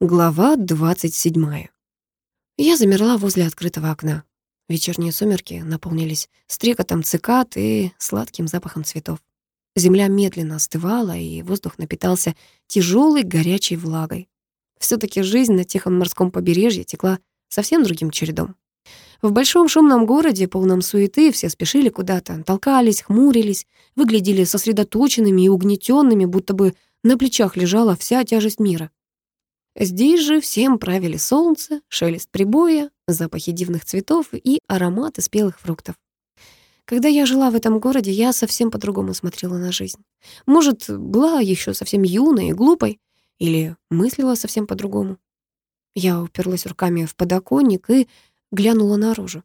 Глава 27. Я замерла возле открытого окна. Вечерние сумерки наполнились стрекотом цикад и сладким запахом цветов. Земля медленно остывала, и воздух напитался тяжелой горячей влагой. все таки жизнь на тихом морском побережье текла совсем другим чередом. В большом шумном городе, полном суеты, все спешили куда-то, толкались, хмурились, выглядели сосредоточенными и угнетенными, будто бы на плечах лежала вся тяжесть мира. Здесь же всем правили солнце, шелест прибоя, запахи дивных цветов и ароматы спелых фруктов. Когда я жила в этом городе, я совсем по-другому смотрела на жизнь. Может, была еще совсем юной и глупой, или мыслила совсем по-другому. Я уперлась руками в подоконник и глянула наружу.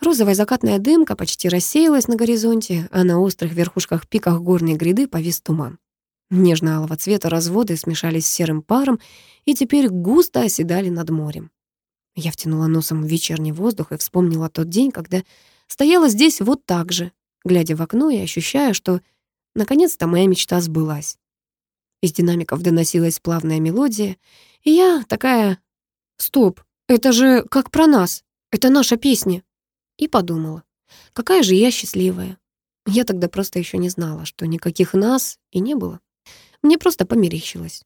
Розовая закатная дымка почти рассеялась на горизонте, а на острых верхушках пиках горной гряды повис туман. Нежно-алого цвета разводы смешались с серым паром и теперь густо оседали над морем. Я втянула носом в вечерний воздух и вспомнила тот день, когда стояла здесь вот так же, глядя в окно и ощущая, что наконец-то моя мечта сбылась. Из динамиков доносилась плавная мелодия, и я такая «Стоп, это же как про нас, это наша песня». И подумала, какая же я счастливая. Я тогда просто еще не знала, что никаких нас и не было. Мне просто померещилось.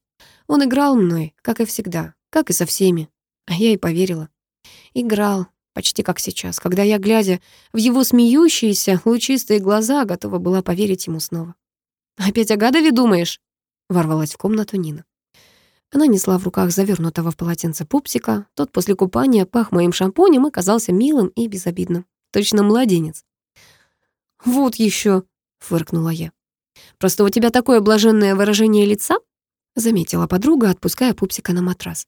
Он играл мной, как и всегда, как и со всеми. А я и поверила. Играл, почти как сейчас, когда я, глядя в его смеющиеся, лучистые глаза, готова была поверить ему снова. «Опять о Гадове думаешь?» — ворвалась в комнату Нина. Она несла в руках завернутого в полотенце пупсика. Тот после купания пах моим шампунем и казался милым и безобидным. Точно младенец. «Вот еще, фыркнула я. Просто у тебя такое блаженное выражение лица, заметила подруга, отпуская пупсика на матрас.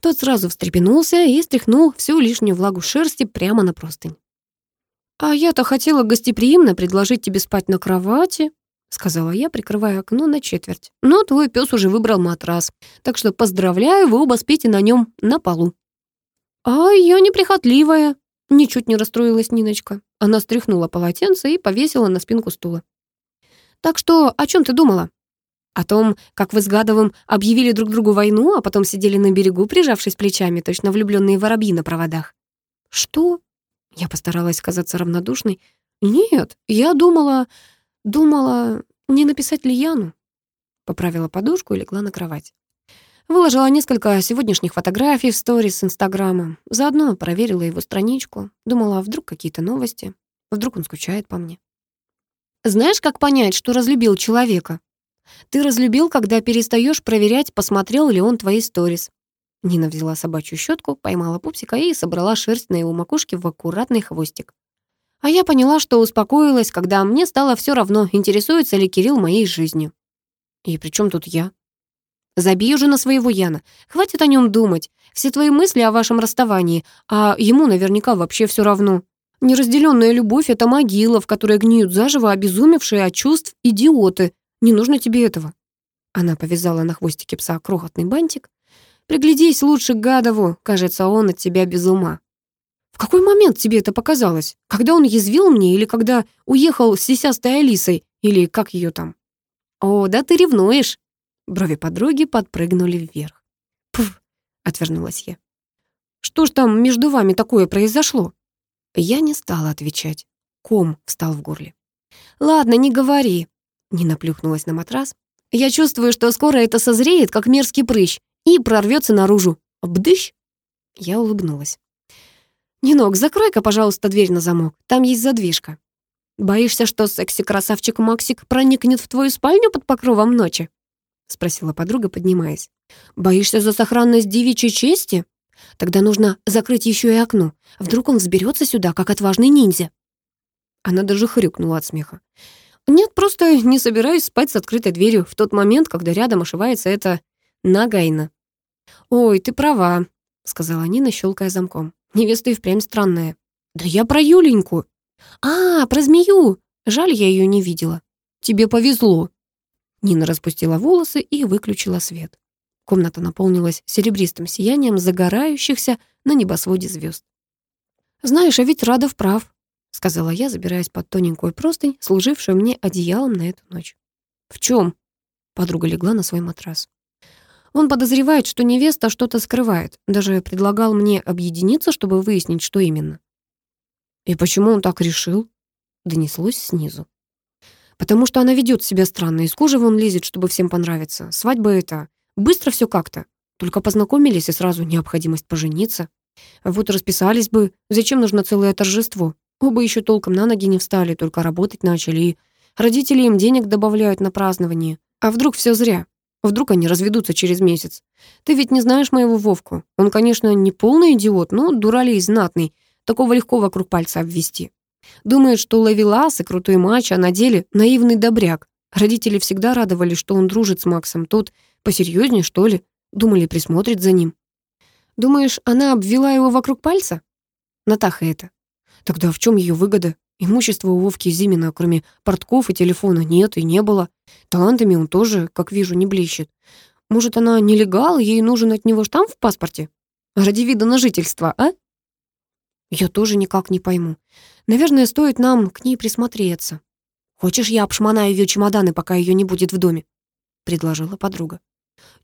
Тот сразу встрепенулся и стряхнул всю лишнюю влагу шерсти прямо на простынь. «А я-то хотела гостеприимно предложить тебе спать на кровати», сказала я, прикрывая окно на четверть. «Но твой пес уже выбрал матрас, так что поздравляю, вы оба спите на нем на полу». «А я неприхотливая», ничуть не расстроилась Ниночка. Она стряхнула полотенце и повесила на спинку стула. Так что о чем ты думала? О том, как вы с Гадовым объявили друг другу войну, а потом сидели на берегу, прижавшись плечами, точно влюбленные воробьи на проводах. Что? Я постаралась казаться равнодушной. Нет, я думала... Думала, не написать ли Яну? Поправила подушку и легла на кровать. Выложила несколько сегодняшних фотографий в сторис Инстаграма. Заодно проверила его страничку. Думала, а вдруг какие-то новости. Вдруг он скучает по мне. Знаешь, как понять, что разлюбил человека? Ты разлюбил, когда перестаешь проверять, посмотрел ли он твои сторис. Нина взяла собачью щетку, поймала пупсика и собрала шерсть на его макушке в аккуратный хвостик. А я поняла, что успокоилась, когда мне стало все равно, интересуется ли Кирилл моей жизнью. И при чем тут я? Забей уже на своего Яна. Хватит о нем думать. Все твои мысли о вашем расставании, а ему наверняка вообще все равно. Неразделенная любовь — это могила, в которой гниют заживо обезумевшие от чувств идиоты. Не нужно тебе этого». Она повязала на хвостике пса крохотный бантик. «Приглядись лучше к Гадову, кажется, он от тебя без ума». «В какой момент тебе это показалось? Когда он язвил мне или когда уехал с сисястой Алисой? Или как ее там?» «О, да ты ревнуешь!» Брови подруги подпрыгнули вверх. «Пф!» — отвернулась я. «Что ж там между вами такое произошло?» Я не стала отвечать. Ком встал в горле. «Ладно, не говори», — Нина плюхнулась на матрас. «Я чувствую, что скоро это созреет, как мерзкий прыщ, и прорвется наружу. Бдыщ!» Я улыбнулась. «Нинок, закрой-ка, пожалуйста, дверь на замок. Там есть задвижка. Боишься, что секси-красавчик Максик проникнет в твою спальню под покровом ночи?» — спросила подруга, поднимаясь. «Боишься за сохранность девичьей чести?» Тогда нужно закрыть еще и окно. Вдруг он взберется сюда, как отважный ниндзя. Она даже хрюкнула от смеха. Нет, просто не собираюсь спать с открытой дверью в тот момент, когда рядом ошивается эта Нагайна. «Ой, ты права», — сказала Нина, щелкая замком. «Невеста и впрямь странная». «Да я про Юленьку». «А, про змею. Жаль, я ее не видела». «Тебе повезло». Нина распустила волосы и выключила свет. Комната наполнилась серебристым сиянием загорающихся на небосводе звезд. «Знаешь, а ведь Радов прав», — сказала я, забираясь под тоненькую простынь, служившую мне одеялом на эту ночь. «В чем? подруга легла на свой матрас. Он подозревает, что невеста что-то скрывает. Даже предлагал мне объединиться, чтобы выяснить, что именно. «И почему он так решил?» Донеслось снизу. «Потому что она ведет себя странно, из кожи вон лезет, чтобы всем понравиться. Свадьба это. Быстро все как-то. Только познакомились, и сразу необходимость пожениться. Вот расписались бы. Зачем нужно целое торжество? Оба еще толком на ноги не встали, только работать начали. И родители им денег добавляют на празднование. А вдруг все зря? Вдруг они разведутся через месяц? Ты ведь не знаешь моего Вовку. Он, конечно, не полный идиот, но дуралей знатный. Такого легко вокруг пальца обвести. Думает, что ловелас и крутой матч, а на деле наивный добряк. Родители всегда радовались, что он дружит с Максом. Тот посерьезнее, что ли? Думали, присмотрит за ним. Думаешь, она обвела его вокруг пальца? Натаха это. Тогда в чем ее выгода? Имущества у Вовки Зимина, кроме портков и телефона, нет и не было. Талантами он тоже, как вижу, не блещет. Может, она нелегал, ей нужен от него штамп в паспорте? Ради вида на жительство, а? Я тоже никак не пойму. Наверное, стоит нам к ней присмотреться. Хочешь, я обшмонаю ее чемоданы, пока ее не будет в доме? Предложила подруга.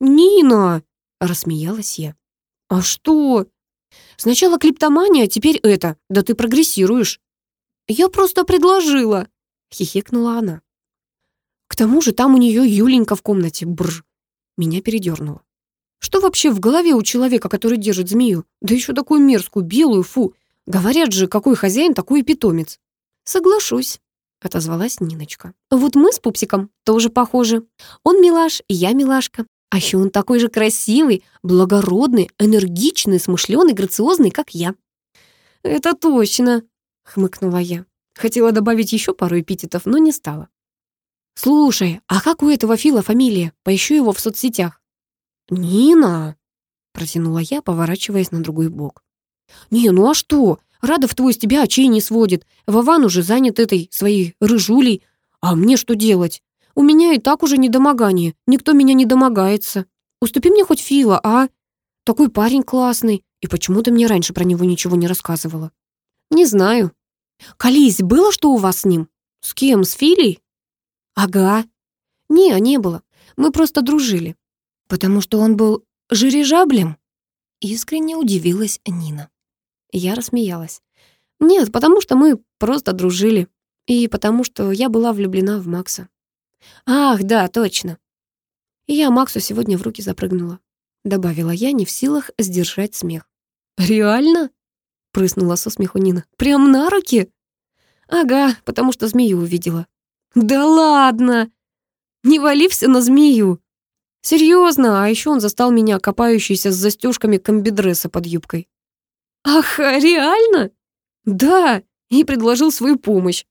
«Нина!» — рассмеялась я. «А что?» «Сначала клиптомания, теперь это. Да ты прогрессируешь». «Я просто предложила», — хихикнула она. К тому же там у нее Юленька в комнате, бр. Меня передернуло. Что вообще в голове у человека, который держит змею? Да еще такую мерзкую, белую, фу. Говорят же, какой хозяин, такой питомец. Соглашусь, отозвалась Ниночка. Вот мы с пупсиком тоже похожи. Он милаш, я милашка. А еще он такой же красивый, благородный, энергичный, смышленый, грациозный, как я. Это точно, хмыкнула я. Хотела добавить еще пару эпитетов, но не стала. «Слушай, а как у этого Фила фамилия? Поищу его в соцсетях». «Нина!» — протянула я, поворачиваясь на другой бок. «Не, ну а что? Радов твой с тебя очей не сводит. Вован уже занят этой своей рыжулей. А мне что делать? У меня и так уже недомогание. Никто меня не домогается. Уступи мне хоть Фила, а? Такой парень классный. И почему ты мне раньше про него ничего не рассказывала?» «Не знаю», «Колись, было что у вас с ним? С кем, с Филей?» «Ага». «Не, не было. Мы просто дружили». «Потому что он был жирежаблем?» Искренне удивилась Нина. Я рассмеялась. «Нет, потому что мы просто дружили. И потому что я была влюблена в Макса». «Ах, да, точно». И я Максу сегодня в руки запрыгнула. Добавила я, не в силах сдержать смех. «Реально?» прыснула со смеху Нина. «Прям на руки?» «Ага, потому что змею увидела». «Да ладно! Не вали все на змею!» «Серьезно, а еще он застал меня, копающийся с застежками комбидреса под юбкой». «Ах, реально?» «Да, и предложил свою помощь».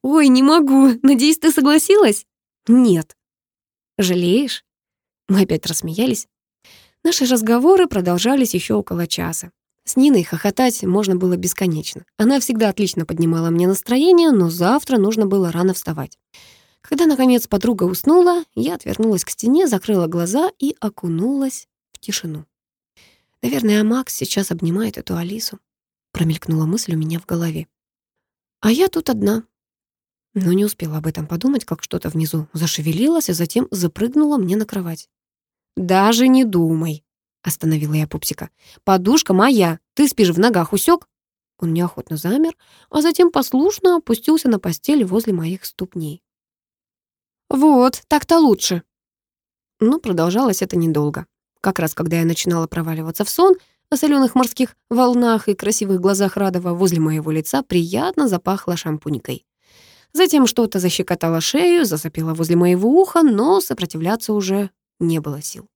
«Ой, не могу, надеюсь, ты согласилась?» «Нет». «Жалеешь?» Мы опять рассмеялись. Наши разговоры продолжались еще около часа. С Ниной хохотать можно было бесконечно. Она всегда отлично поднимала мне настроение, но завтра нужно было рано вставать. Когда, наконец, подруга уснула, я отвернулась к стене, закрыла глаза и окунулась в тишину. «Наверное, Макс сейчас обнимает эту Алису», — промелькнула мысль у меня в голове. «А я тут одна». Но не успела об этом подумать, как что-то внизу зашевелилось, а затем запрыгнуло мне на кровать. «Даже не думай», Остановила я пупсика. «Подушка моя! Ты спишь в ногах, усек?» Он неохотно замер, а затем послушно опустился на постель возле моих ступней. «Вот, так-то лучше». Но продолжалось это недолго. Как раз когда я начинала проваливаться в сон, о соленых морских волнах и красивых глазах Радова возле моего лица приятно запахло шампунькой. Затем что-то защекотало шею, засопело возле моего уха, но сопротивляться уже не было сил.